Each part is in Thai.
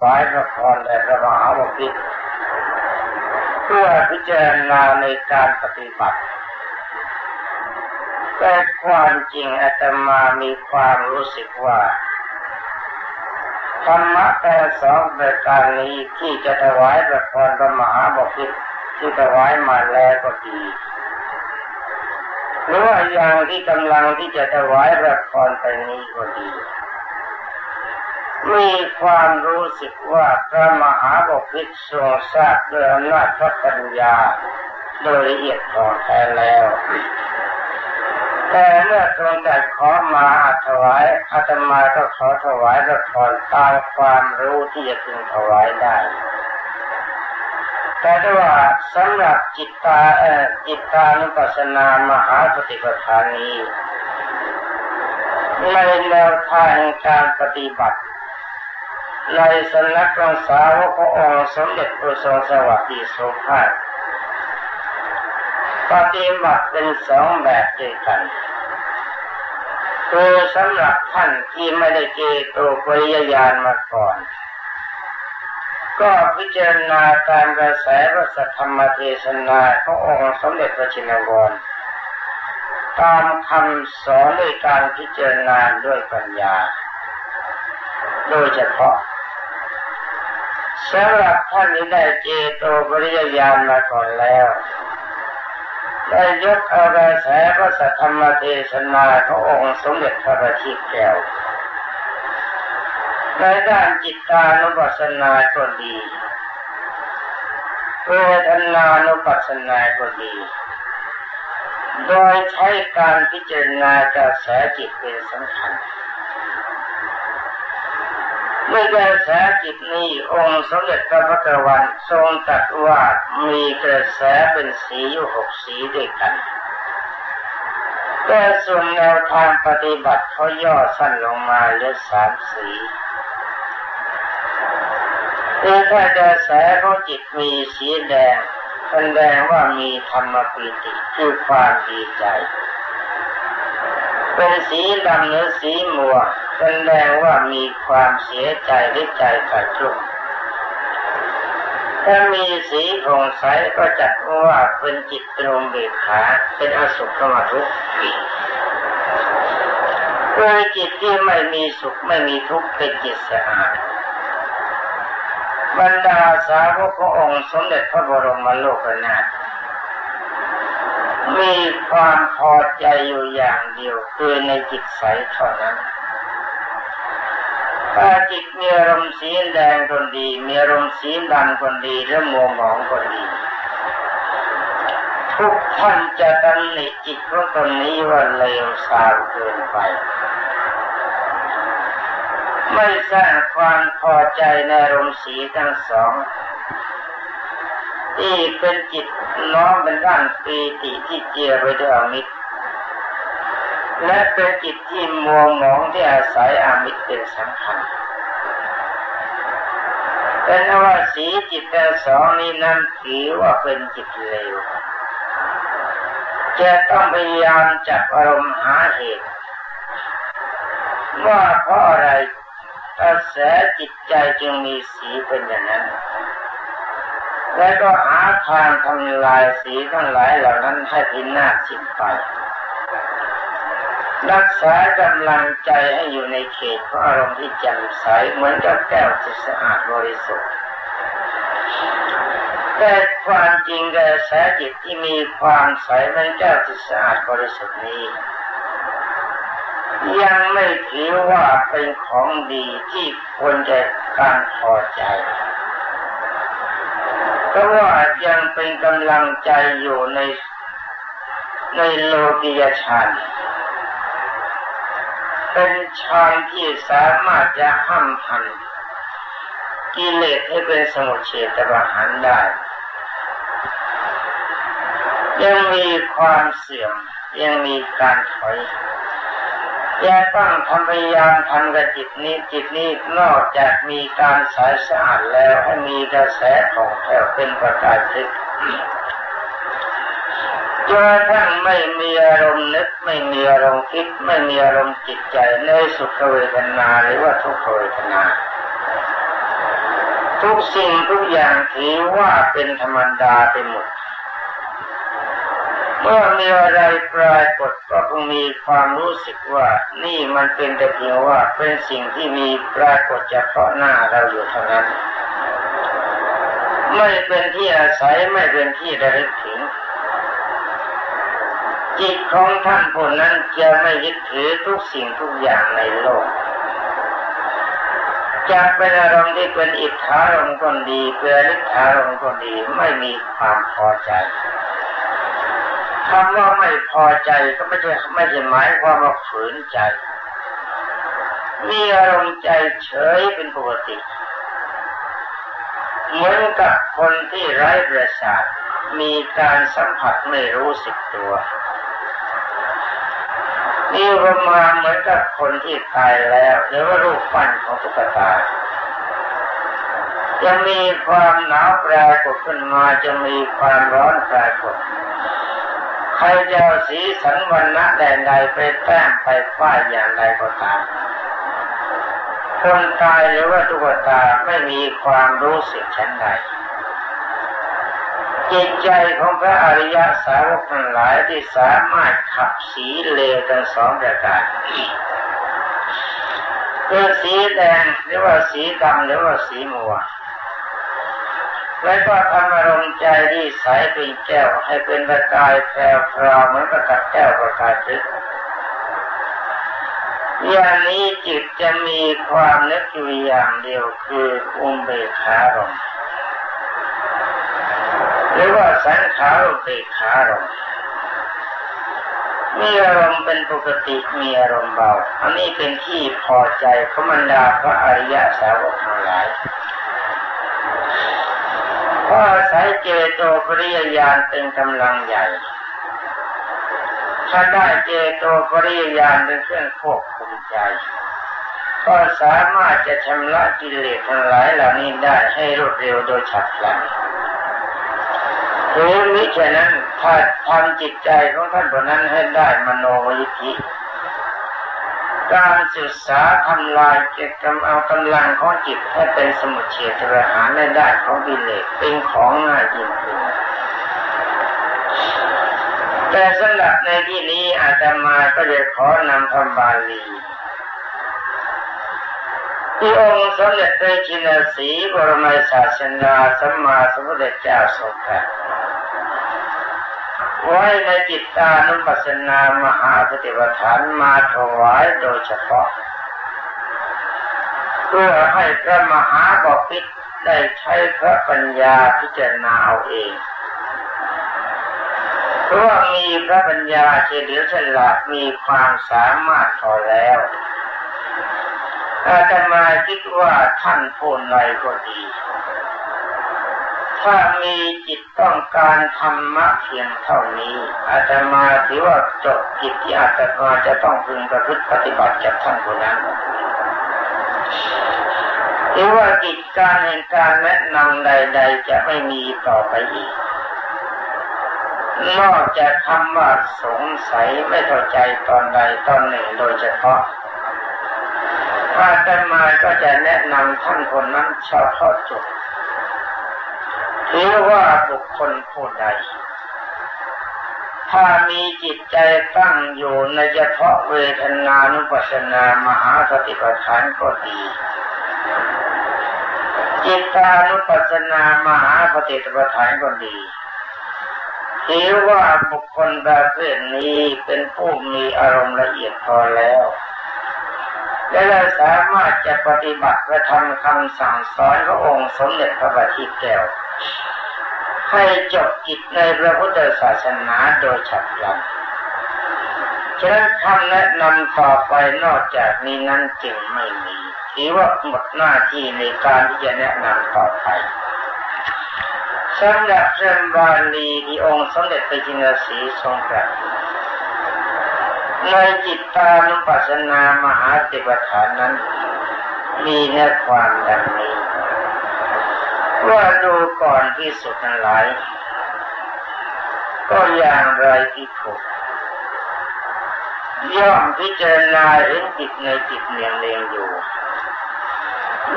ฝ่ายละครและพระมหาวพิตรเพื่อพิจารณาในการปฏิบัติ แต่ความจริงอาตมามีความรู้สึกว่า ธรรมะแต่สองประการนี้ที่จะถวายพระพรพระมหาบพิตรที่ถวายมาแล้วก็ดีหรือว่าอย่างที่กำลังที่จะถวายพระพรไปนี้ก็ดี มีความรู้สึกว่าพระมหาบพิตรทรงทราบด้วยอำนาจพระปัญญา โดยละเอียดถ่องแท้แล้ว แต่เมื่อทรงจัดขอมาถวายอาตมาก็ขอถวายละครตามความรู้ที่จะพึงถวายได้แต่ว่าสำหรับจิตตาเอ่อจิตตานุปัสสนามหาปฏิปทานี้ในแนวทางการปฏิบัติ ในสำนักของสาวกพระองค์สมเด็จพระทรงสวัสดิโสภาสปฏิบัติเป็นสองแบบด้วยกันคือสำหรับท่านที่ไม่ได้เจโตปริยญาณมาก่อน ก็พิจารณาตามกระแสพระสัทธรรมเทศนาขององค์สมเด็จพระชินวรตามคำสอนด้วยการพิจารณาด้วยปัญญา โดยเฉพาะ สำหรับท่านที่ได้เจโตปริยญาณมาก่อนแล้วได้ยกเอากระแสพระสัทธรรมเทศนาขององค์สมเด็จพระบัณฑิตแก้วในด้านจิตานุปัสสนาก็ดีเวทนานุปัสสนาก็ดี โดยใช้การพิจารณากระแสจิตเป็นสำคัญ เมื่อกระแสจิตนี้องค์สมเด็จพระพุทธวันทรงตรัสว่ามีกระแสเป็นสีอยู่หกสีด้วยกันแต่ส่วนแนวทางปฏิบัติเขาย่อสั้นลงมาเหลือสามสีคือถ้ากระแสของจิตมีสีแดงแสดงว่ามีธรรมปิติคือความดีใจ เป็นสีดำหรือสีมัวง แสดงว่ามีความเสียใจหรือใจกัดกลุ่มถ้ามีสีผ่องใสก็จัดว่าเป็นจิตเป็นองเบกขาเป็นอสุขมาทุกข์โดยจิตที่ไม่มีสุขไม่มีทุกข์เป็นจิตสะอาดบรรดาสาวกขององค์สมเด็จพระบรมโลกนาถมีความพอใจอยู่อย่างเดียวคือในจิตใสเท่านั้น ถ้าจิตมีอารมณ์สีแดงคนดี มีอารมณ์สีดำคนดีและมัวหมองคนดี ทุกท่านจะตำหนิจิตของตนนี้ว่าเลวทรามเกินไป ไม่สร้างความพอใจในอารมณ์สีทั้งสองที่เป็นจิตน้อมเป็นด้านปีติที่เจียไปด้วยอมิตร และเป็นจิตที่มัวหมองที่อาศัยอามิตรเป็นสำคัญเป็นว่าสีจิตแต่สองนี้นั้นถือว่าเป็นจิตเลวจะต้องพยายามจับอารมณ์หาเหตุ ว่าเพราะอะไรกระแสจิตใจจึงมีสีเป็นอย่างนั้น และก็หาทางทำลายสีทั้งหลายเหล่านั้นให้พินาศสิ้นไป รักษากำลังใจให้อยู่ในเขตของอารมณ์ที่แจ่มใสเหมือนกับแก้วที่สะอาดบริสุทธิ์แต่ความจริงกระแสจิตที่มีความใสเหมือนแก้วที่สะอาดบริสุทธิ์นี้ ยังไม่ถือว่าเป็นของดีที่ควรจะการพอใจเพราะว่ายังเป็นกำลังใจอยู่ในในโลกิยฌาน เป็นฌานที่สามารถจะห้ามพันกิเลสให้เป็นสมุทเฉตประหารได้ ยังมีความเสื่อมยังมีการถอยยังต้องทำพยายามทำกับจิตนี้จิตนี้นอกจากมีการสายสะอาดแล้วให้มีกระแสของแถวเป็นประกายทึก จนทั้งไม่มีอารมณ์นึกไม่มีอารมณ์คิดไม่มีอารมณ์จิตใจในสุขเวทนาหรือว่าทุกขเวทนา ทุกสิ่งทุกอย่างถือว่าเป็นธรรมดาไปหมดเมื่อมีอะไรปรากฏก็คงมีความรู้สึกว่านี่มันเป็นแต่เพียงว่าเป็นสิ่งที่มีปรากฏเฉพาะหน้าเราอยู่เท่านั้น ไม่เป็นที่อาศัยไม่เป็นที่ระลึกถึง จิตของท่านผู้นั้นจะไม่ยึดถือทุกสิ่งทุกอย่างในโลกจะเป็นอารมณ์ที่เป็นอิทธารมณ์ก็ดีเป็นลิทธารมณ์ก็ดีไม่มีความพอใจคำว่าไม่พอใจก็ไม่ใช่ไม่ใช่หมายความว่าฝืนใจ มีอารมณ์ใจเฉยเป็นปกติ เหมือนกับคนที่ไร้ประสาทมีการสัมผัสไม่รู้สึกตัว นี่ประมาณเหมือนกับคนที่ตายแล้ว หรือว่ารูปปั้นของตุ๊กตาจะมีความหนาวปรากฏขึ้นมาจะมีความร้อนปรากฏใครจะเอาสีสันวันณะแดนใดไปแต้มไปฝ้ายอย่างใดก็ตามคนตายหรือว่าตุ๊กตาไม่มีความรู้สึกชั้นใด จิตใจของพระอริยสาวกทั้งหลายที่สามารถขับสีเลวทั้งสองประการคือสีแดงหรือว่าสีดำหรือว่าสีมัวแล้วก็ทำอารมณ์ใจที่ใสเป็นแก้วให้เป็นประกายแพรวพราวเหมือนกับแก้วประกายทึกอย่างนี้จิตจะมีความนึกอยู่อย่างเดียวคืออุเบกขารมณ์ รือว่าสังขารเบกขารมมีอารมณ์เป็นปกติมีอารมณ์เบา อันนี้เป็นที่พอใจขมันดาพระอริยสาวกทั้งหลายเพราะอาศัยเจโตปริยญาณเป็นกำลังใหญ่ ถ้าได้เจโตปริยญาณเป็นเครื่องควบคุมใจ ก็สามารถจะชำระกิเลสทั้งหลายเหล่านี้ได้ให้รวดเร็วโดยฉับพลัน หรือมิฉะนั้นถ้าทำจิตใจของท่านคนนั้นให้ได้มโนวิธิการศึกษาทำลายเกิจกรรมเอากำลังของจิตให้เป็นสมุทเฉทระหารในได้ของกิเลสเป็นของง่ายจริงๆแต่สำหรับในที่นี้อาตมาก็จะขอนำคำบาลี ที่องค์สมเด็จพระชินสีบรมศาสนาสัมมาสัมพุทธเจ้าทรงตรัสไว้ในจิตตานุปัสสนามหาปฏิปทานมาถวายโดยเฉพาะ เพื่อให้พระมหาบพิตรได้ใช้พระปัญญาพิจารณาเอาเองเพราะว่ามีพระปัญญาเฉลียวฉลาดมีความสามารถพอแล้ว อาตมาคิดว่าท่านผู้ใดก็ดี ถ้ามีจิตต้องการธรรมะเพียงเท่านี้ อาตมาถือว่าจบกิจที่อาตมาจะต้องพึงประพฤติปฏิบัติจากท่านคนนั้นถือว่ากิจการแห่งการแนะนำใด ๆ จะไม่มีต่อไปอีก นอกจากคำว่าสงสัยไม่เข้าใจตอนใดตอนหนึ่งโดยเฉพาะ อาตมาก็จะแนะนำท่านคนนั้นเฉพาะจุดหรือว่าบุคคลผู้ใด ถ้ามีจิตใจตั้งอยู่ในเฉพาะเวทนานุปัสสนามหาสติปัฏฐานก็ดีจิตานุปัสสนามหาปฏิปัฏฐานก็ดีถือว่าบุคคลประเภทนี้เป็นผู้มีอารมณ์ละเอียดพอแล้ว และเราสามารถจะปฏิบัติและทำคำสั่งสอนพระองค์สมเด็จพระบัณฑิตแก้วให้จบกิจในพระพุทธศาสนาโดยฉับพลันฉะนั้นคำแนะนำต่อไปนอกจากนี้นั้นจึงไม่มีถือว่าหมดหน้าที่ในการที่จะแนะนำต่อไปสำหรับเรื่องบาลีที่องค์สมเด็จพระจินสีทรงตรัส ในจิตตานุปัสสนามหาติปฐานนั้น มีเนื้อความดังนี้ว่าดูก่อนที่สุดทั้งหลาย ก็อย่างไรที่ถูกย่อมพิจารณาเห็นจิตในจิตเนียงเนียงอยู่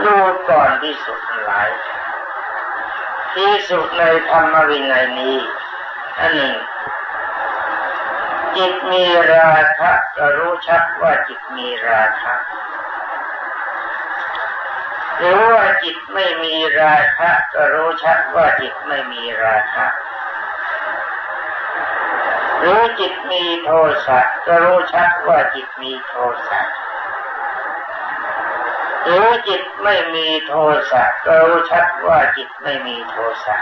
ดูก่อนที่สุดหลายที่สุดในธรรมวินัยนี้อันหนึ่ง จิตมีราคะจะรู้ชัดว่าจิตมีราคะหรือว่าจิตไม่มีราคะก็รู้ชัดว่าจิตไม่มีราคะหรือจิตมีโทสะก็รู้ชัดว่าจิตมีโทสะหรือจิตไม่มีโทสะก็รู้ชัดว่าจิตไม่มีโทสะ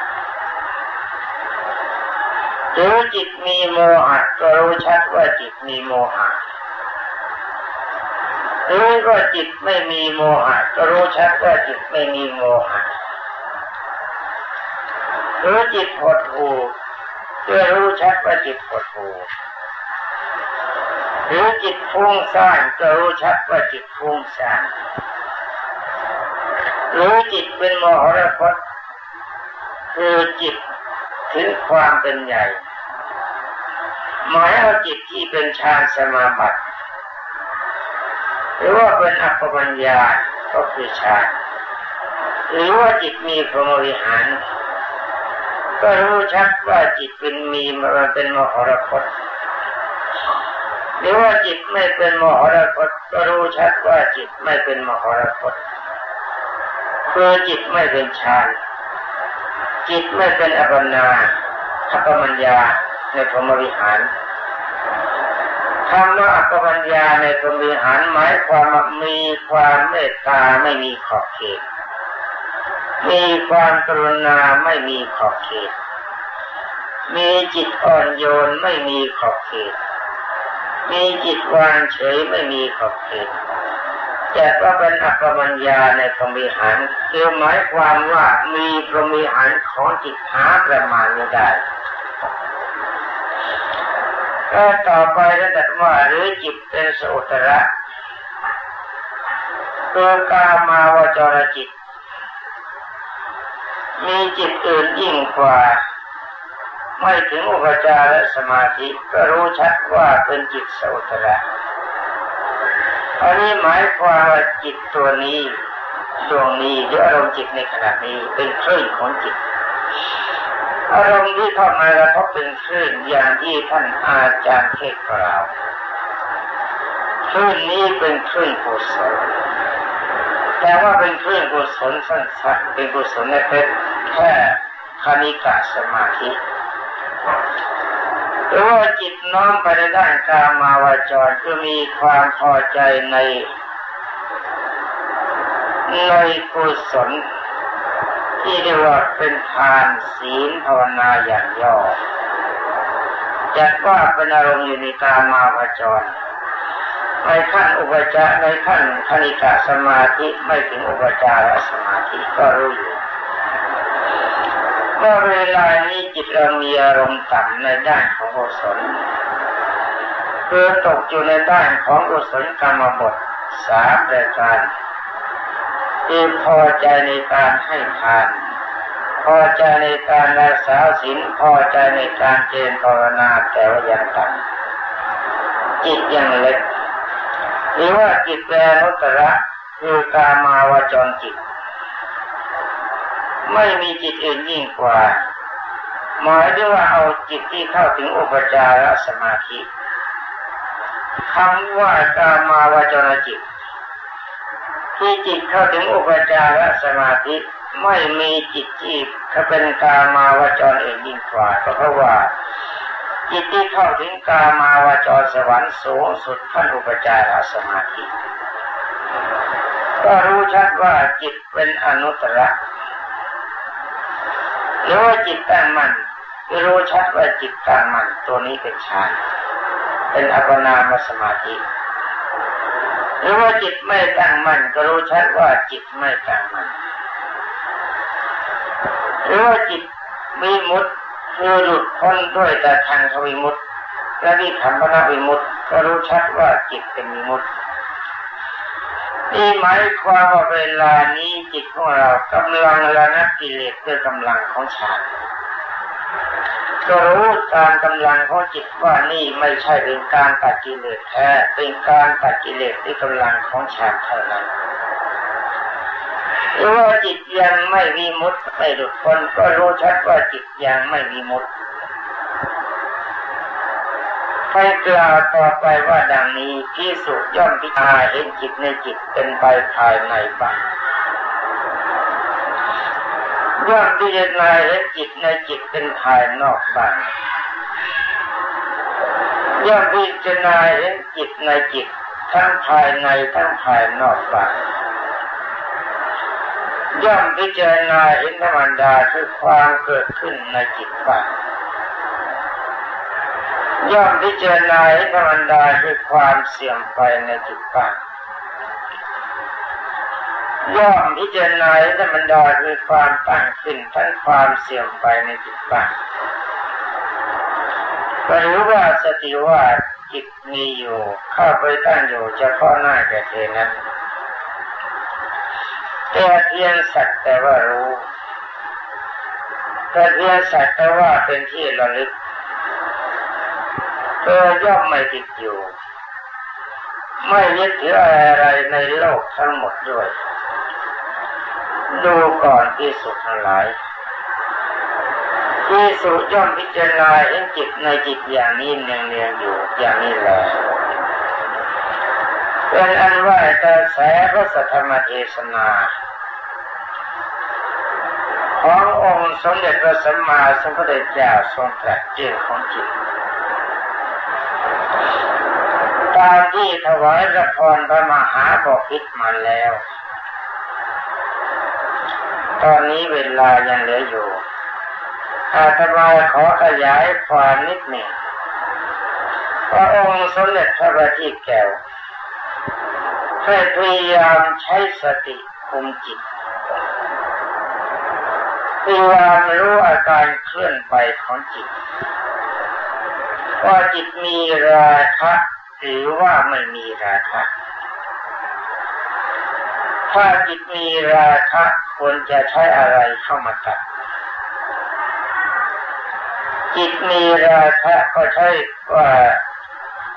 หรือจิตมีโมหะก็รู้ชัดว่าจิตมีโมหะหรือว่าจิตไม่มีโมหะก็รู้ชัดว่าจิตไม่มีโมหะหรือจิตหดหูก็รู้ชัดว่าจิตหดหูหรือจิตฟุ้งซ่านก็รู้ชัดว่าจิตฟุ้งซ่านหรือจิตเป็นมหรคตคือจิต ถึงความเป็นใหญ่ หมายเอาจิตที่เป็นฌานสมาบัติ หรือว่าเป็นอัปปมัญญาก็คือฌานหรือว่าจิตมีพรหมวิหาร ก็รู้ชัดว่าจิตเป็นมีมันเป็นมหรคตหรือว่าจิตไม่เป็นมหรคตก็รู้ชัดว่าจิตไม่เป็นมหรคตคือจิตไม่เป็นฌาน จิตไม่เป็นอัปนาอัปมัญญาในพรหมวิหารคำว่าอัปปมัญญาในพรหมวิหารหมายความมีความเมตตาไม่มีขอบเขต มีความกรุณาไม่มีขอบเขต มีจิตอ่อนโยนไม่มีขอบเขต มีจิตวางเฉยไม่มีขอบเขต จัดว่าเป็นอัปมัญญาในพรหมิหารคือหมายความว่ามีพรหมิหารของจิตหาประมาณไม่ได้ก็ต่อไปก็ตัดว่าหรือจิตเป็นสุตระตัวกามาวจรจิต มีจิตอื่นยิ่งกว่า ไม่ถึงอุปจารสมาธิก็รู้ชัดว่าเป็นจิตสุตระ อันนี้หมายความว่าจิตตัวนี้ดวงนี้หรืออารมณ์จิตในขณะนี้เป็นคลื่นของจิต อารมณ์ที่เข้ามากระทบเป็นคลื่นอย่างที่ท่านอาจารย์เทศกล่าวคลื่นนี้เป็นคลื่นกุศลแต่ว่าเป็นคลื่นกุศลสั้นๆเป็นกุศลในเพชรแค่คณิกาสมาธิ หรือว่าจิตน้อมไปในด้านกามาวาจรก็มีความพอใจใน ในกุศลที่เรียกว่าเป็นทานศีลภาวนาอย่างย่อจัดว่าเป็นอารมณ์อยู่ในกามาวาจรในขั้นอุปจารในขั้นคณิกาสมาธิไม่ถึงอุปจารสมาธิก็รู้อยู่ เมื่อเวลานี้จิตเรามีอารมณ์ต่ำในด้านของกุศลคือตกอยู่ในด้านของกุศลกรรมบทสามรายการคือพอใจในการให้ทาน พอใจในการรักษาศีลพอใจในการเจริญภาวนาแต่ว่ายังต่ำจิตยังเล็กหรือว่าจิตแปรนุตระคือการมาวจรจิต ไม่มีจิตอื่นยิ่งกว่า หมายถึงว่าเอาจิตที่เข้าถึงอุปจารสมาธิคำว่ากามาวจรจิต ที่จิตเข้าถึงอุปจารสมาธิไม่มีจิตที่เขาเป็นกามาวจรอื่นยิ่งกว่าก็เพราะว่าจิตที่เข้าถึงกามาวจรสวรรค์สูงสุดขั้นอุปจารสมาธิ ก็รู้ชัดว่าจิตเป็นอนุตตร หรือว่าจิตตั้งมัน่นรู้ชัดว่าจิตตั้งมั่นตัวนี้เป็นฌานเป็นอัปนามสมาธิ หรือว่าจิตไม่ตั้งมั่นก็รู้ชัดว่าจิตไม่ตั้งมั่นหรือว่าจิตมีมุดคือหลุดพ้นด้วยแต่ทางทวิมุตและวิธรรมนวิมุตก็รู้ชัดว่าจิตเป็นมุต นี่หมายความว่าเวลานี้จิตของเรากำลังระงับกิเลสด้วยกำลังของฌานก็รู้ตามกำลังของจิตว่านี่ไม่ใช่เป็นการตัดกิเลสแท้เป็นการตัดกิเลสด้วยกำลังของฌานเท่านั้นหรือว่าจิตยังไม่มีมุดไม่หลุดพ้นก็รู้ชัดว่าจิตยังไม่มีมุด ไปกล่าวต่อไปว่าดังนี้ที่สุย่อมพิจารณาเห็นจิตในจิตเป็นไปภายในบ้างย่อมพิจารณาเห็นจิตในจิตเป็นภายนอกบ้างย่อมพิจารณาเห็นจิตในจิตทั้งภายในทั้งภายนอกบ้างย่อมพิจารณาเห็นธรรมดาคือความเกิดขึ้นในจิตบ้าง ย่อมพิจารณาเห็นธรรมดาคือความเสื่อมไปในจิตบ้างย่อมพิจารณาเห็นธรรมดาคือความตั้งขึ้นทั้งความเสื่อมไปในจิตบ้างก็รู้ว่าสติว่าจิตมีอยู่เข้าไปตั้งอยู่เฉพาะหน้าแก่เธอนั้นแต่เพียงสักแต่ว่ารู้แต่เพียงสักแต่ว่าเป็นที่ระลึก เธอย่อมไม่ติดอยู่ ไม่ยึดถืออะไรในโลกทั้งหมดด้วย ดูก่อนที่สุดทั้งหลายที่สุย่อมพิจารณาเห็นจิตในจิตอย่างนี้เนืองๆอยู่อย่างนี้แหละเป็นอันว่ากระแสพระสัทธรรมเทศนาขององค์สมเด็จพระสัมมาสัมพุทธเจ้าทรงตรัสเรื่องของจิต ตามที่ถวายพระพรพระมหาบพิตรมาแล้ว ตอนนี้เวลายังเหลืออยู่ อาตมาขอขยายความนิดหนึ่งพระองค์สมเด็จพระบัณฑิตแก้วให้พยายามใช้สติคุมจิตพยายามรู้อาการเคลื่อนไปของจิตว่าจิตมีราคะ หรือว่าไม่มีราคะถ้าจิตมีราคะควรจะใช้อะไรเข้ามาตัด จิตมีราคะก็ใช่ว่า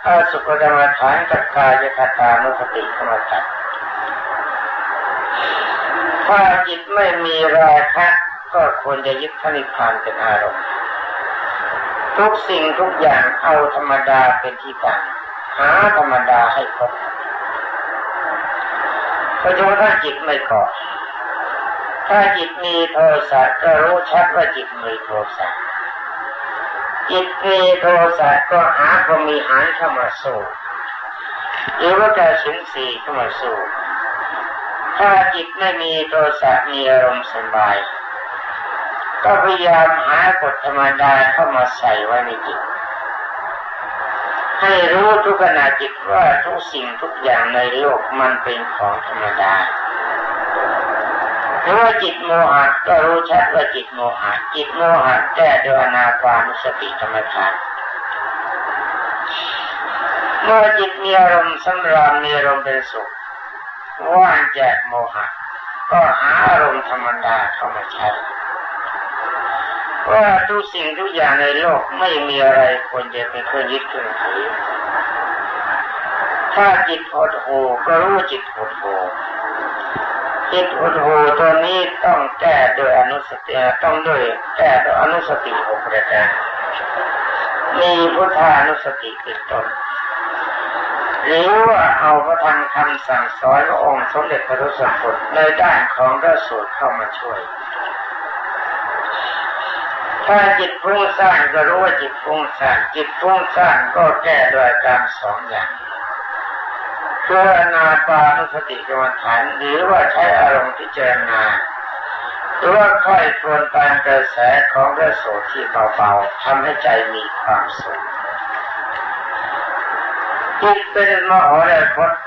อาสุภธรรมฐานกับกายคตานุสติเข้ามาตัด ถ้าจิตไม่มีราคะก็ควรจะยึดพระนิพพานเป็นอารมณ์ ทุกสิ่งทุกอย่างเอาธรรมดาเป็นที่ตั้ง หาธรรมดาให้พบเพราะฉะนั้นจิตไม่กาะถ้าจิตมีโทสะก็รู้ชัดว่าจิตมีโทสะจิตมีโทสะก็หาพรมีหารเข้ามาสู้หรือว่าจะสินสีเข้ามาสู้ถ้าจิตไม่มีโทสะมีอารมณ์สบาย ก็พยายามหากฎธรรมดาเข้ามาใส่ไว้ในจิต ให้รู้ทุกขณะจิตว่าทุกสิ่งทุกอย่างในโลกมันเป็นของธรรมดาหรือว่าจิตโมหะก็รู้ชัดว่าจิตโมหะจิตโมหะแก้ด้วยอนาปานุสติธรรมทานเมื่อจิตมีอารมณ์สำราญมีอารมณ์เป็นสุขว่างจากโมหะ ก็หาอารมณ์ธรรมดาเข้ามาใช้ ว่าทุกสิ่งทุกอย่างในโลกไม่มีอะไรควรจะเป็นเครื่องยึดเครื่องถือถ้าจิตหดหูก็รู้จิตหดหูจิตอุดหูตัวนี้ต้องแก้โดยอนุสติต้องด้วยแก้โดยอนุสติหกประการมีพุทธานุสติเป็นต้นหรือว่าเอาพระธรรมคำสั่งสอนขององค์สมเด็จพระรุษพุทธในด้านของพระสูตรเข้ามาช่วย ถ้าจิตฟุ้งซ่านก็รู้ว่าจิตฟุ้งซ่านจิตฟุ้งซ่านก็แก้โดยการสองอย่างคืออนาปานุสติกรรมฐานหรือว่าใช้อารมณ์พิจารณาหรือว่าค่อยทวนตามกระแสของพระโสที่เบาๆทำให้ใจมีความสุขจิตเป็นมโหฬารพจน์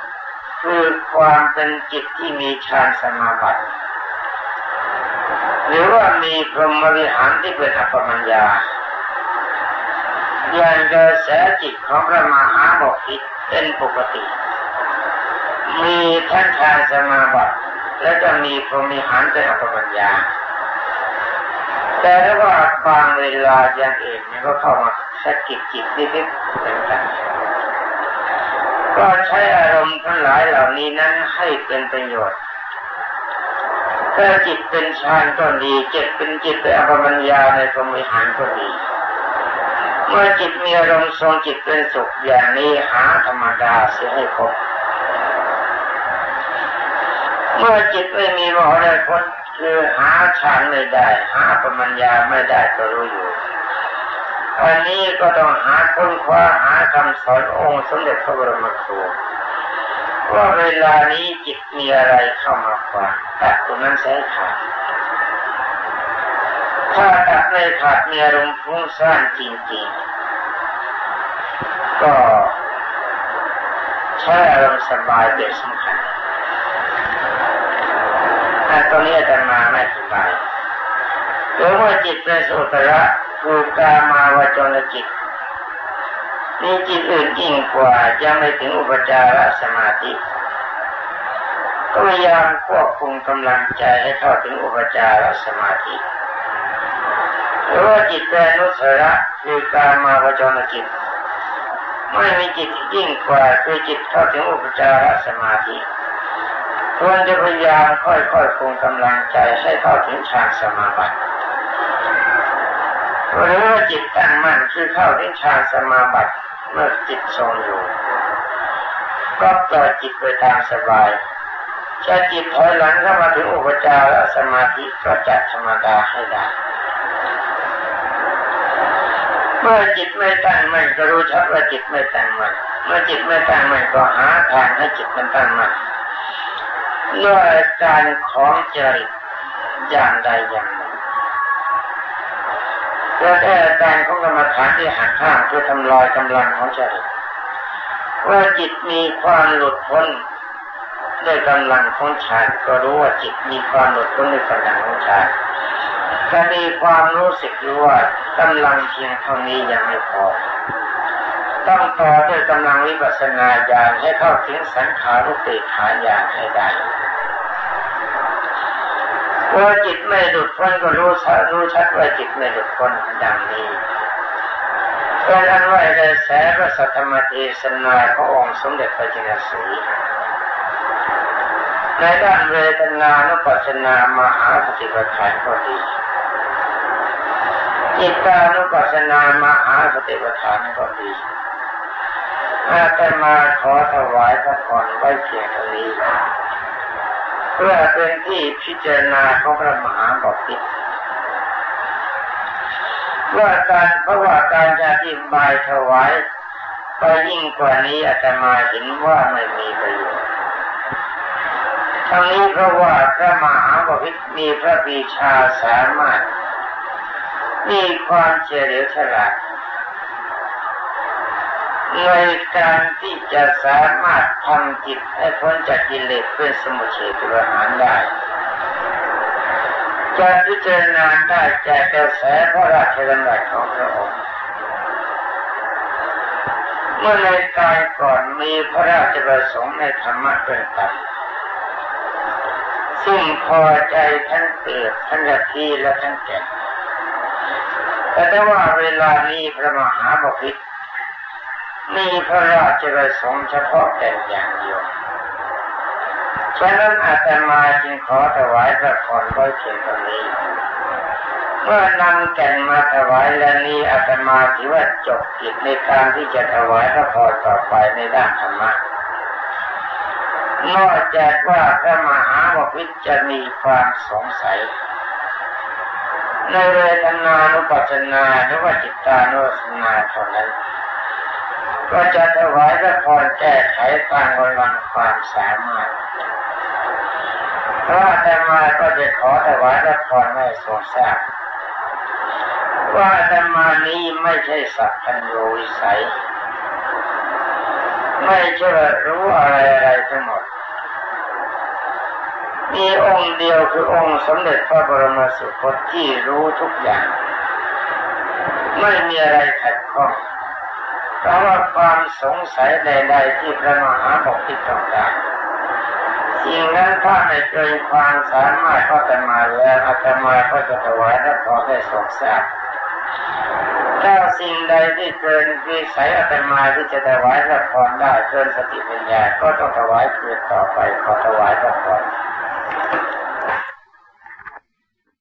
คือความเป็นจิตที่มีฌานสมาบัติ หรือว่ามีพรหมวิหารที่เป็นอัปมัญญาอย่างกระแสจิตของพระมหาบพิตเป็นปกติ มีท่านฌานสมาบัติและจะมีพรหมิหารเป็นอัปปัญญา แต่ถ้าว่าบางเวลาอย่างเองมันก็เข้ามาสะกิดจิตนิดๆเหมือนกันก็ใช้อารมณ์ทั้งหลายเหล่านี้นั้นให้เป็นประโยชน์ ถ้าจิตเป็นฌานก็ดีจิตเป็นจิตเป็นอภมัญญาในพรหมิหารก็ดีเมื่อจิตมีอารมณ์ทรงจิตเป็นสุขอย่างนี้หาธรรมดาเสียให้พบเมื่อจิตไม่มีมรรคคือหาฌานไม่ได้ หาปัญญาไม่ได้ก็รู้อยู่อันนี้ก็ต้องหาค้นคว้าหาคำสอนองค์สมเด็จพระบรมครูว่าเวลานี้จิตมีอะไรเข้ามาขวาง ตัดตรงนั้นใช้ขาดถ้าตัดไม่ขาดมีอารมณ์ฟุ้งซ่านจริงๆ ก็ใช้อารมณ์สบายเป็นสำคัญแต่ตรงนี้จะมาไม่สบายหรือว่าจิตเป็นสุตระคือกามาวจรจิตมีจิตอื่นยิ่งกว่ายังไม่ถึงอุปจารสมาธิ พยายามควบคุมกำลังใจให้เข้าถึงอุปจารสมาธิหรือว่าจิตเป็นนุสระคือการมาวจรจิตไม่มีจิตยิ่งกว่าคือจิตเข้าถึงอุปจารสมาธิควรจะพยายามค่อยๆคงกำลังใจให้เข้าถึงฌานสมาบัติหรือว่าจิตตั้งมั่นคือเข้าถึงฌานสมาบัติเมื่อจิตทรงอยู่ก็ปล่อยจิตไปตามสบาย จะจิตถอยหลังเข้ามาถึงอุปจารสมาธิก็จัดธรรมดาให้ได้ เมื่อจิตไม่ตั้งมั่นก็รู้ชัดว่าจิตไม่ตั้งมั่นเมื่อจิตไม่ตั้งมั่นก็หาทางให้จิตมันตั้งมั่นด้วยการของจริตอย่างใดอย่างหนึ่งแต่แค่การของกรรมฐานที่หักข้ามเพื่อทำลายกำลังของจริตว่าจิตมีความหลุดพ้น ด้วยกำลังของฌานก็รู้ว่าจิตมีความหลุดพ้นด้วยกำลังของฌานถ้ามีความรู้สึกรู้ว่ากำลังเพียงเท่านี้ยังไม่พอ ต้องต่อด้วยกำลังวิปัสสนาญาณให้เข้าถึงสังขารุปเปกขาญาณให้ได้พอจิตไม่หลุดพ้นก็รู้ชัดรู้ชัดว่าจิตไม่หลุดพ้นดังนี้เป็นอันว่าในแสพระสัทธรรมเทศนาพระองค์สมเด็จพระจินสี ในด้านเวทนานุปัสสนามหาสติปัฏฐานก็ดีจิตานุปัสสนามหาสติปัฏฐานก็ดีอาตมาขอถวายพระพรไว้เพียงเท่านี้ เพื่อเป็นที่พิจารณาของพระมหาบพิตรว่าการเพราะว่าการจะอธิบายถวายไปยิ่งกว่านี้อาตมาเห็นว่าไม่มีประโยชน์ ทั้งนี้เพราะว่าพระมหาบพิตรมีพระปีชาสามารถ มีความเฉลียวฉลาดในการที่จะสามารถทำจิตให้พ้นจากกิเลสเป็นสมุทเฉตุรหารได้จะพิจารณาได้จากกระแสพระราชดำรัสของพระองค์เมื่อในกายก่อนมีพระราชประสงค์ในธรรมะเป็นตัน ซึ่งพอใจทั้งเกิดทั้งกะทีและทั้งแก่แต่ว่าเวลานี้พระมหาบพิตรมีพระราชประสงค์เฉพาะแต่อย่างเดียวฉะนั้นอาตมาจึงขอถวายพระพรไว้เพียงตรงนี้ เมื่อนำแก่นมาถวายแล้วนี้อาตมาถือว่าจบกิจในการที่จะถวายพระพรต่อไปในด้านธรรมะ นอกจากว่าพระมหาบพิตรจะมีความสงสัย ในเวทนานุปัสสนาหรือว่าจิตานุปัสสนาเท่านั้น ก็จะถวายพระพรแก้ไขตามกำลังความสามารถพระแต่มาก็จะขอถวายพระพรให้ทรงทราบว่าธรรมานี้ไม่ใช่สัพพัญโยวิสัยไม่ใช่รู้อะไรอะไรทั้งหมด มีองค์เดียวคือองค์สมเด็จพระบรมสุคตที่รู้ทุกอย่าง ไม่มีอะไรขัดข้องเพราะว่าความสงสัยใดๆที่พระมหาบอกที่ต้องการสิ่งนั้นถ้าไม่เกินความสามารถก็จะมาแล้วอาตมาก็จะถวายและขอให้ทรงทราบถ้าสิ่งใดที่เกินวิสัยอาตมาที่จะถวายพระพรได้เกินสติปัญญาก็ต้องถวายคืนต่อไปขอถวายพระพร